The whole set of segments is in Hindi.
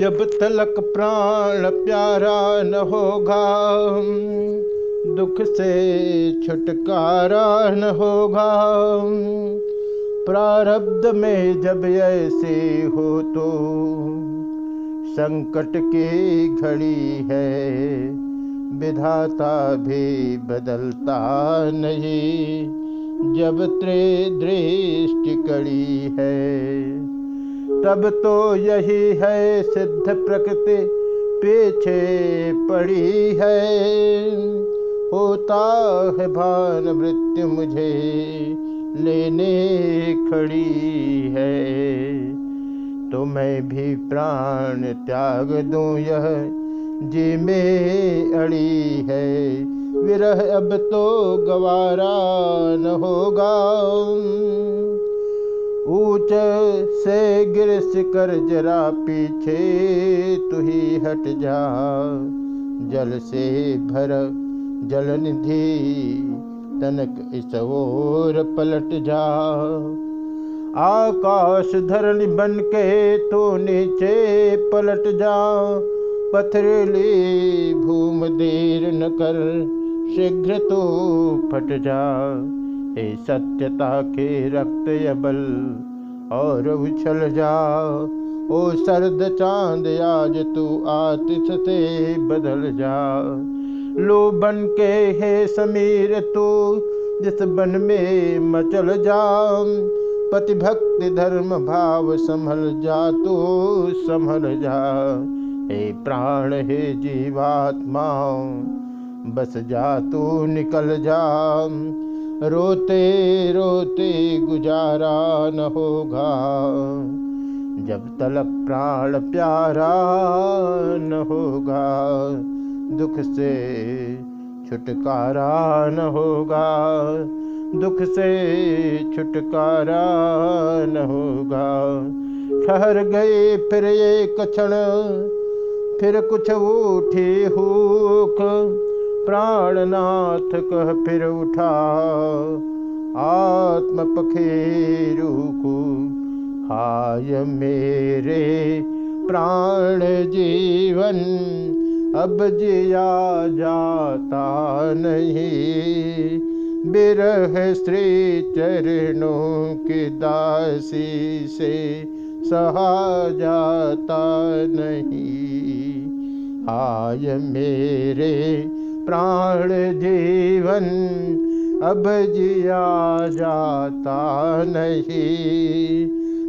जब तलक प्राण प्यारा न होगा, दुख से छुटकारा न होगा। प्रारब्ध में जब ऐसे हो तो संकट की घड़ी है, विधाता भी बदलता नहीं। जब त्रिदृष्टि कड़ी है तब तो यही है सिद्ध प्रकृति पीछे पड़ी है। होता है भान मृत्यु मुझे लेने खड़ी है। तो मैं भी प्राण त्याग दूँ यह जी में अड़ी है। विरह अब तो गवारा न होगा। ऊंच से गिर कर जरा पीछे, तू ही हट जा। जल से भर जल निधि तनक इस ओर पलट जा। आकाश धरणी बन के तो नीचे पलट जा। पथरीली भूम देर न कर, शीघ्र तो फट जा। हे सत्यता के रक्त यबल और उछल जा। ओ सर्द चाँद, आज तू आतिश से बदल जा। लो बन के हे समीर तू, जिस बन में मचल जा। पति भक्ति धर्म भाव संभल जा, तू संभल जा। हे प्राण, हे जीवात्मा, बस जा तू, निकल जा। रोते रोते गुजारा न होगा। जब तलक प्राण प्यारा न होगा, दुख से छुटकारा न होगा, दुख से छुटकारा न होगा। ठहर गए फिर एक क्षण फिर कुछ उठी हुख प्राणनाथ कह फिर उठा। आत्म पखेरु को, हाय मेरे प्राण जीवन, अब जिया जाता नहीं। बिरह श्री चरणों की दासी से सहा जाता नहीं। आय मेरे प्राण जीवन अब जिया जाता नहीं।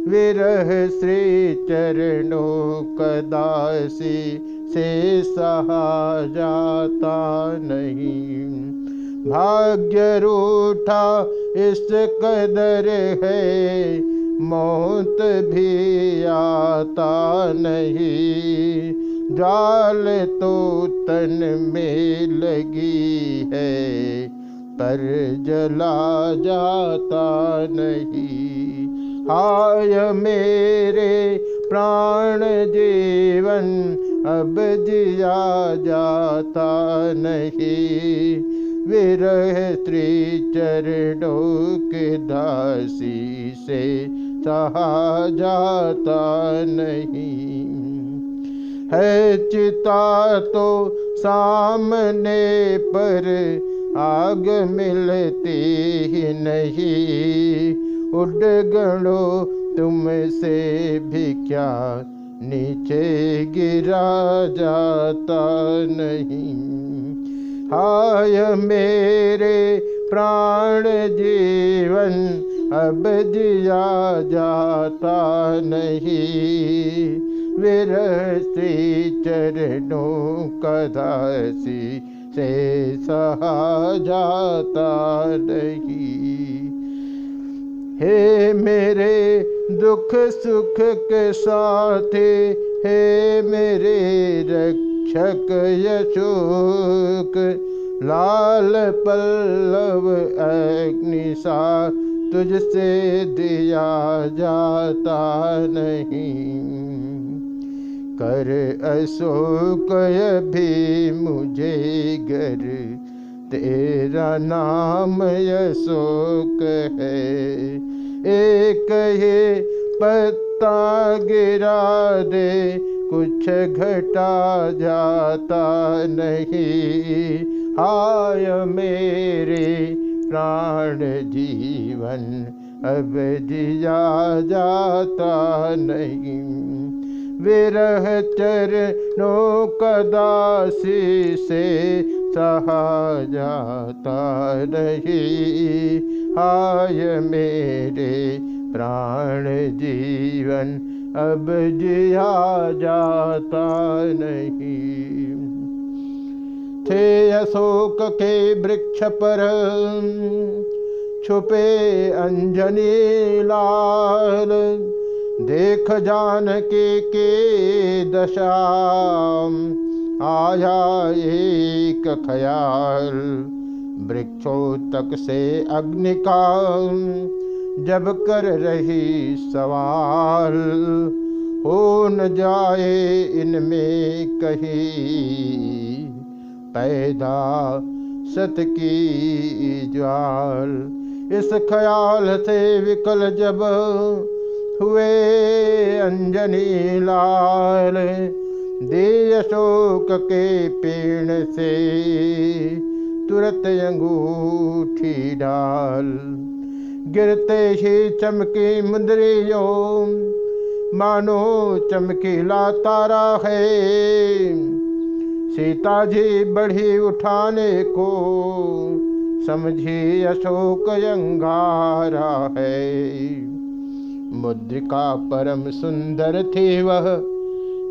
विरह श्री चरणों कदासी से सहा जाता नहीं। भाग्य रूठा इस कदर है, मौत भी आता नहीं। जाल तो तन में लगी है, पर जला जाता नहीं। हाय मेरे प्राण जीवन, अब जिया जाता नहीं। विरह स्त्री चरणों के दासी से सहा जाता नहीं। है चिता तो सामने पर आग मिलती ही नहीं। उड गणो तुमसे भी क्या नीचे गिरा जाता नहीं। हाय मेरे प्राण जीवन अब जिया जाता नहीं। विरसी चरणों कदासी से सहा जाता नहीं। हे मेरे दुख सुख के साथे, हे मेरे रक्षक यशोक, लाल पल्लव अग्निशा तुझसे दिया जाता नहीं। कर अशोक भी मुझे गर। तेरा नाम अशोक है। एक ही पत्ता गिरा दे, कुछ घटा जाता नहीं। हाय मेरे प्राण जीवन, अब जिया जाता नहीं। विरह चरणों कदासी से सहा जाता नहीं हाय मेरे प्राण जीवन, अब जिया जाता नहीं। थे अशोक के वृक्ष पर, छुपे अंजनी लाल। देख जान के के दशा, आया एक ख्याल, वृक्षों तक से अग्नि का जब कर रही सवाल, हो न जाए इनमें कहीं पैदा सत की ज्वाल। इस ख्याल से विकल जब हुए अंजनी लाल दे अशोक के पेड़ से तुरत अंगूठी डाल। गिरते ही चमकी मुंदरियों, मानो चमकीला तारा है। सीता जी बढ़ी उठाने को, समझी अशोक अंगारा है। मुद्रिका परम सुंदर थी वह।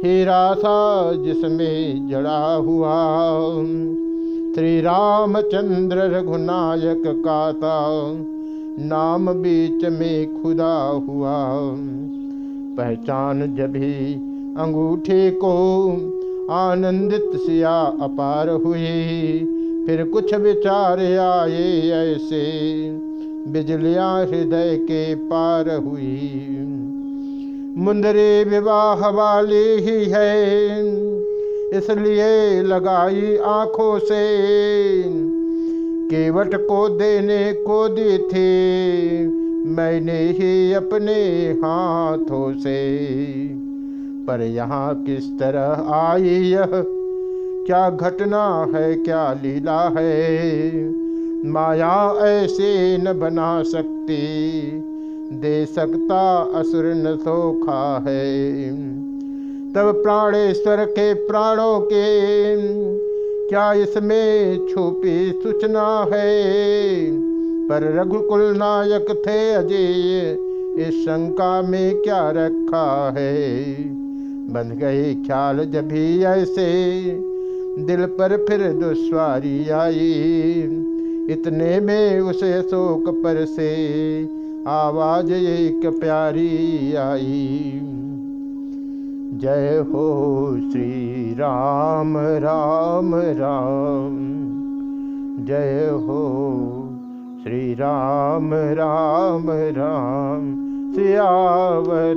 हीरा सा जिसमें जड़ा हुआ। श्री रामचंद्र रघुनायक का नाम बीच में खुदा हुआ। पहचान जभी अंगूठे को आनंदित सिया अपार हुई। फिर कुछ विचार आए ऐसे। बिजलियाँ हृदय के पार हुई। मुंदरी विवाह वाली ही है, इसलिए लगाई आँखों से। केवट को देने को दी थी, मैंने ही अपने हाथों से। पर यहाँ किस तरह आई यह? क्या घटना है, क्या लीला है? माया ऐसे न बना सकती। दे सकता असुर न सोखा है। तब प्राणेश्वर के प्राणों के क्या इसमें छुपी सूचना है? पर रघुकुल नायक थे अजय, इस शंका में क्या रखा है? बन गए ख्याल जब भी ऐसे, दिल पर फिर दुश्वारी आई। इतने में उसे शोक पर से आवाज़ एक प्यारी आई। जय हो श्री राम राम राम। जय हो श्री राम राम राम। सियावर,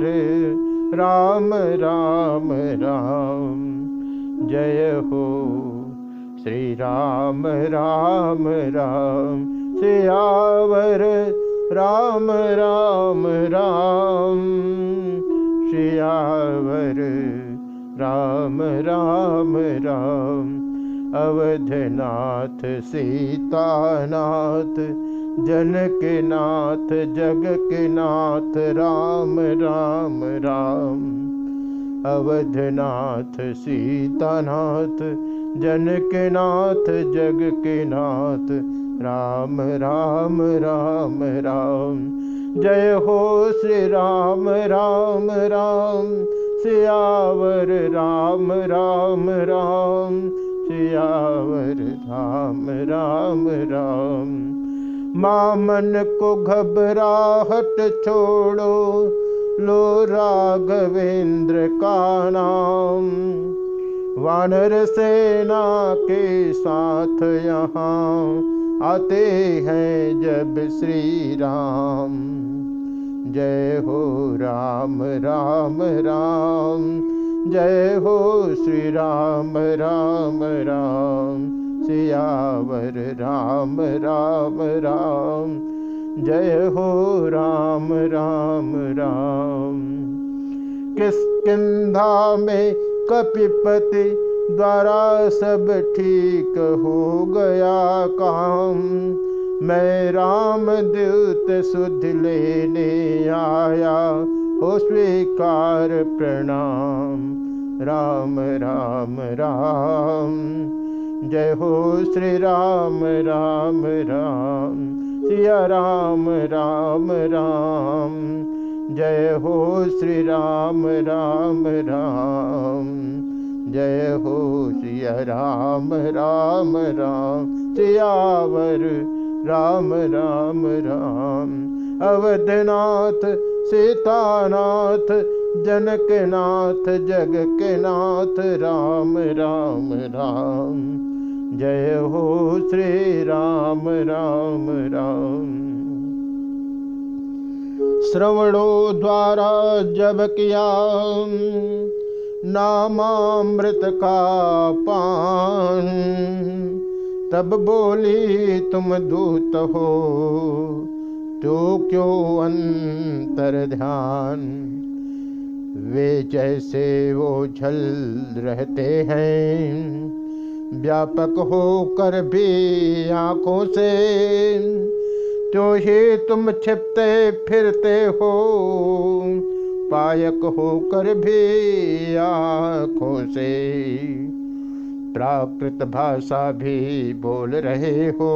राम राम राम। जय हो श्री राम राम। राम सियावर, राम राम राम। श्रियावर राम राम राम। अवधनाथ, सीतानाथ जनक नाथ जग के नाथ राम राम राम। अवधनाथ, सीतानाथ जनक नाथ, जग के नाथ। राम राम राम राम। जय हो श्री राम राम राम। सियावर, राम राम राम। सियावर, राम राम राम। मामन को घबराहट छोड़ो। लो राघवेंद्र का नाम। वानर सेना के साथ यहाँ आते हैं जब श्री राम। जय हो राम राम राम। जय हो श्री राम राम राम। सियावर, राम राम राम। जय हो राम राम राम। किस किंधा में कपिपति द्वारा सब ठीक हो गया काम। मैं राम दूत सुध लेने आया, हो स्वीकार प्रणाम। राम राम राम। जय हो श्री राम राम राम। सिया राम राम राम। जय हो श्री राम राम राम। जय हो सिया राम राम राम। सियावर, राम राम राम। अवधनाथ, सीतानाथ, जनकनाथ जग के नाथ राम राम राम। जय हो श्री राम राम राम। श्रवणो द्वारा जब किया, नामामृत का पान, तब बोली, तुम दूत हो तो क्यों अंतर ध्यान? वे जैसे वो झल रहते हैं, व्यापक होकर भी आँखों से तो ही तुम छिपते फिरते हो, पायक होकर भी आँखों से प्राकृत भाषा भी बोल रहे हो,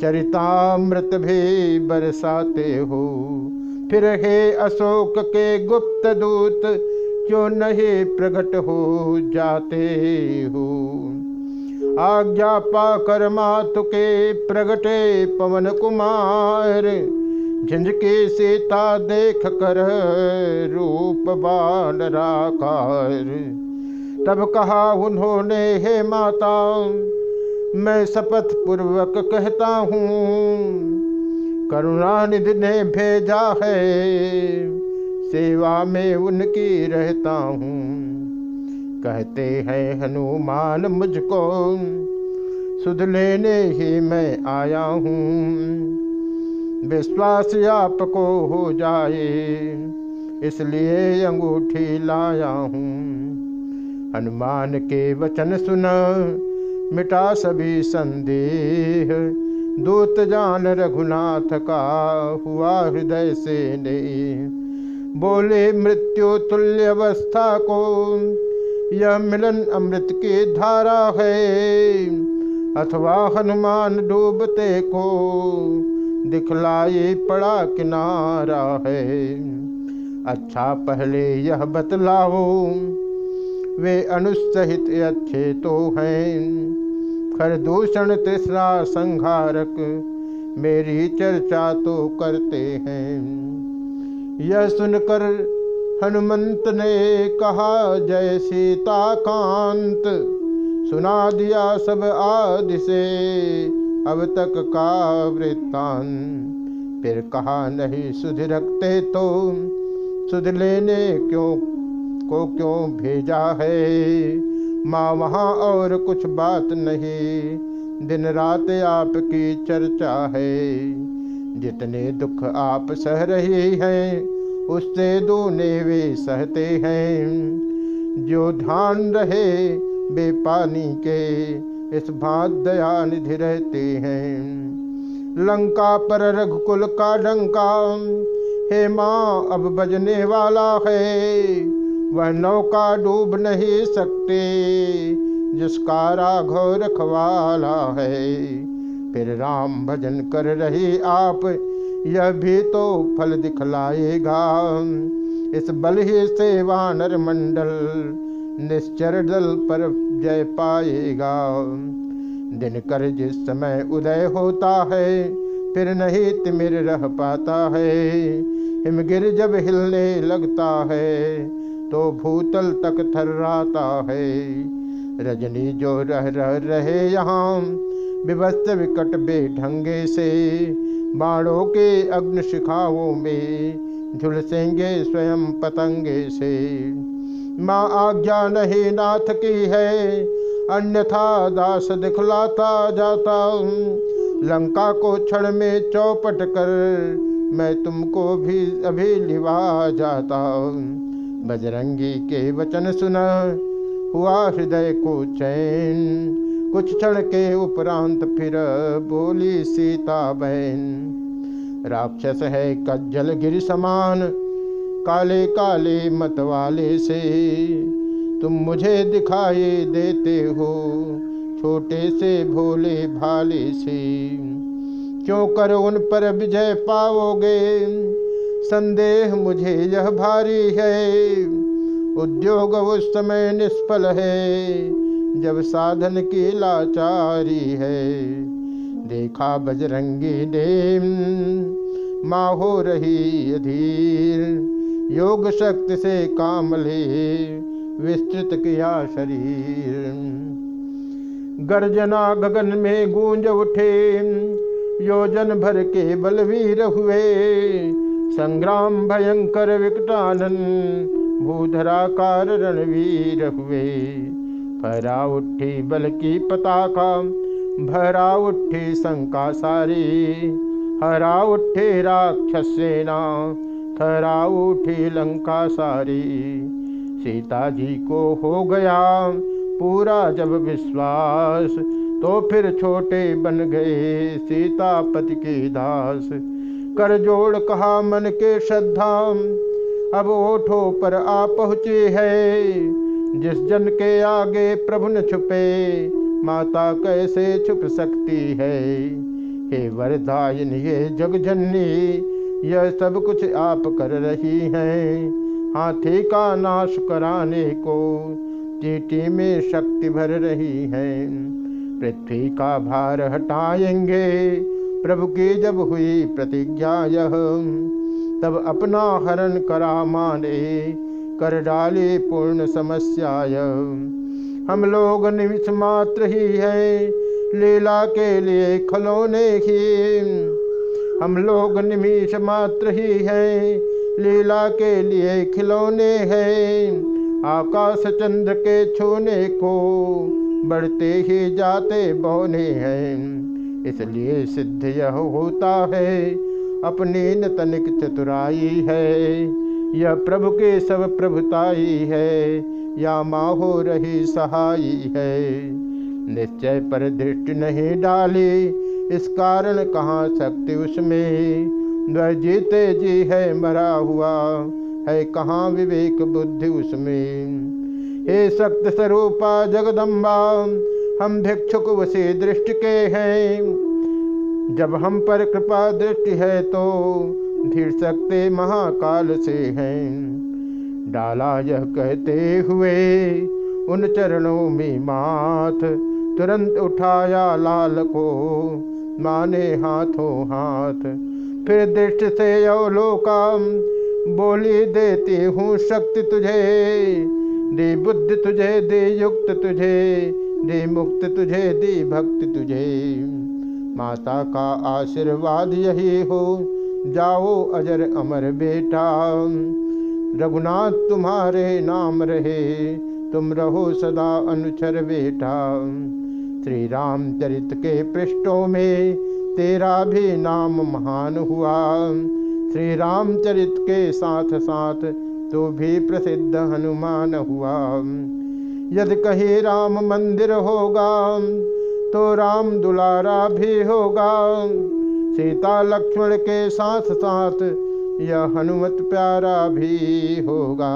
चरितामृत भी बरसाते हो। फिर हे अशोक के गुप्त दूत, क्यों नहीं प्रकट हो जाते हो? आज्ञा पाकर मातु के प्रगटे पवन कुमार। झंझके सीता देख कर रूप बाल राकार तब कहा उन्होंने, हे माता, मैं शपथ पूर्वक कहता हूँ, करुणानिधि ने भेजा है, सेवा में उनकी रहता हूँ। कहते हैं, हनुमान, मुझको सुध लेने ही मैं आया हूँ। विश्वास आपको हो जाए, इसलिए अंगूठी लाया हूँ। हनुमान के वचन सुना, मिटा सभी संदेह। दूत जान रघुनाथ का हुआ हृदय से ने बोले, मृत्यु तुल्य अवस्था को यह मिलन अमृत की धारा है। अथवा हनुमान डूबते को दिखलाए पड़ा किनारा है। अच्छा पहले यह बतलाओ, वे अनुसहित अच्छे तो हैं। खरदूषण तीसरा संहारक, मेरी चर्चा तो करते हैं। यह सुनकर हनुमंत ने कहा, जय सीता कांत सुना दिया सब आदि से, अब तक का वृत्तांत। फिर कहा, नहीं सुध रखते तो सुध लेने क्यों, को क्यों भेजा है? माँ वहाँ और कुछ बात नहीं, दिन रात आपकी चर्चा है। जितने दुख आप सह रही हैं उससे दोने वे सहते हैं। जो ध्यान रहे बेपानी के इस भात दया निधि रहते हैं। लंका पर रघुकुल का डंका, हे माँ, अब बजने वाला है। वह नौका डूब नहीं सकते, जिसका राघव रखवाला है। फिर राम भजन कर रही आप यह भी तो फल दिखलाएगा। इस बल ही से वानर मंडल निश्चर दल पर जय पाएगा। दिन कर जिस समय उदय होता है, फिर नहीं तिमिर रह पाता है। हिमगिर जब हिलने लगता है तो भूतल तक थर्राता है। रजनी जो रह रह रहे यहाँ विवस्त विकट बेढंगे से बाणों के अग्नि शिखाओं में झुलसेंगे स्वयं पतंगे से। माँ आज्ञा नहीं नाथ की है, अन्यथा दास दिखलाता जाता लंका को क्षण में चौपट कर मैं तुमको भी अभी लिवा जाता बजरंगी के वचन सुना, हुआ हृदय को चैन। कुछ क्षण के उपरांत फिर बोली, सीता बहन, राक्षस है कज्जल गिर समान काले काले मत वाले से, तुम मुझे दिखाई देते हो, छोटे से भोले भाले से। क्यों कर उन पर विजय पाओगे? संदेह मुझे यह भारी है, उद्योग उस समय निष्फल है। जब साधन की लाचारी है। देखा बजरंगी ने माँ हो रही अधीर। योग शक्ति से काम ले, विस्तृत किया शरीर। गर्जना गगन में गूंज उठे, योजन भर के बलवीर हुए। संग्राम भयंकर विकटानन भूधराकार रणवीर हुए। फरा उठी बल की पताका, भरा उठी शंका सारी, हरा उठे राक्षस सेना खरा उठी लंका सारी। सीता जी को हो गया पूरा जब विश्वास तो फिर छोटे बन गए सीतापति के दास। कर जोड़ कहा मन के श्रद्धा, अब ओठों पर आ पहुँचे है। जिस जन के आगे प्रभु न छुपे, माता कैसे छुप सकती है? हे वरदायन, ये जगजननी यह सब कुछ आप कर रही हैं। हाथी का नाश कराने को चीटी में शक्ति भर रही है। पृथ्वी का भार हटाएँगे, प्रभु की जब हुई प्रतिज्ञा यह, तब अपना हरण करा माने। कर डाले पूर्ण समस्याय हम लोग निमिष मात्र ही है, लीला के लिए खिलौने ही। हम लोग निमिष मात्र ही है, लीला के लिए खिलौने हैं। आकाश चंद्र के छूने को बढ़ते ही जाते बौने हैं। इसलिए सिद्ध यह होता है, अपनी नतनिक चतुराई है। यह प्रभु के सब प्रभुताई है, या माँ हो रही सहाई है। निश्चय पर दृष्टि नहीं डाली, इस कारण कहाँ शक्ति उसमें? वह जीते जी है, मरा हुआ है, कहाँ विवेक बुद्धि उसमें? हे सक्त स्वरूपा जगदम्बा, हम भिक्षुक वसी दृष्टि के हैं। जब हम पर कृपा दृष्टि है तो धीर सकते महाकाल से हैं। डाला यह कहते हुए, उन चरणों में माथ तुरंत उठाया लाल को, माने हाथों हाथ। फिर दृष्टि से अवलोकम, बोली देती हूँ शक्ति तुझे, दे बुद्धि तुझे, दे युक्त तुझे, दे मुक्त तुझे, दे भक्त तुझे। माता का आशीर्वाद यही हो जाओ अजर अमर बेटा। रघुनाथ, तुम्हारे नाम रहे, तुम रहो सदा अनुचर बेटा। श्री रामचरित के पृष्ठों में तेरा भी नाम महान हुआ। श्री रामचरित के साथ साथ तो भी प्रसिद्ध हनुमान हुआ। यदि कहीं राम मंदिर होगा तो राम दुलारा भी होगा। सीता लक्ष्मण के साथ साथ यह हनुमत प्यारा भी होगा।